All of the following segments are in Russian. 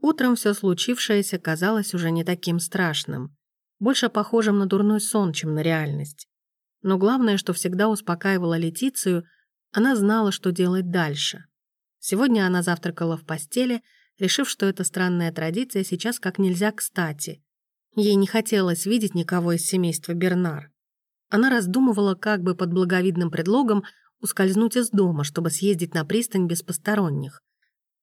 Утром все случившееся казалось уже не таким страшным, больше похожим на дурной сон, чем на реальность. Но главное, что всегда успокаивала Летицию, она знала, что делать дальше. Сегодня она завтракала в постели, решив, что эта странная традиция сейчас как нельзя кстати. Ей не хотелось видеть никого из семейства Бернар. Она раздумывала, как бы под благовидным предлогом ускользнуть из дома, чтобы съездить на пристань без посторонних.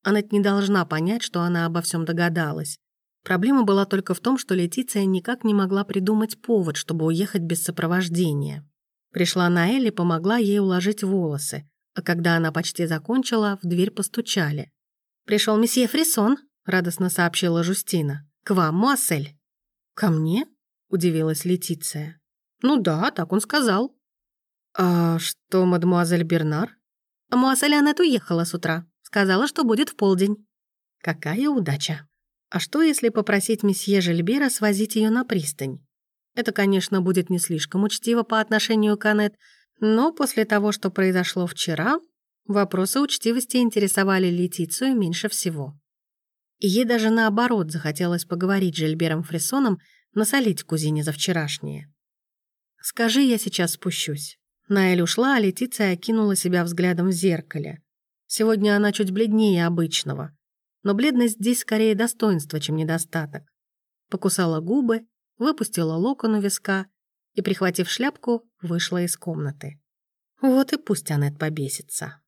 Она не должна понять, что она обо всем догадалась. Проблема была только в том, что Летиция никак не могла придумать повод, чтобы уехать без сопровождения. Пришла Наэль и помогла ей уложить волосы, а когда она почти закончила, в дверь постучали. «Пришел месье Фрисон», — радостно сообщила Жустина. «К вам, Муассель». «Ко мне?» — удивилась Летиция. «Ну да, так он сказал». «А что, мадемуазель Бернар?» «А Муассель Аннет уехала с утра. Сказала, что будет в полдень». «Какая удача!» «А что, если попросить месье Жильбера свозить ее на пристань?» Это, конечно, будет не слишком учтиво по отношению к Аннет, но после того, что произошло вчера, вопросы учтивости интересовали Летицию меньше всего. Ей даже наоборот захотелось поговорить с Жильбером Фрисоном, насолить кузине за вчерашнее. «Скажи, я сейчас спущусь». Наэль ушла, а Летиция окинула себя взглядом в зеркале. Сегодня она чуть бледнее обычного. Но бледность здесь скорее достоинство, чем недостаток. Покусала губы, выпустила локон у виска и, прихватив шляпку, вышла из комнаты. Вот и пусть Аннет побесится.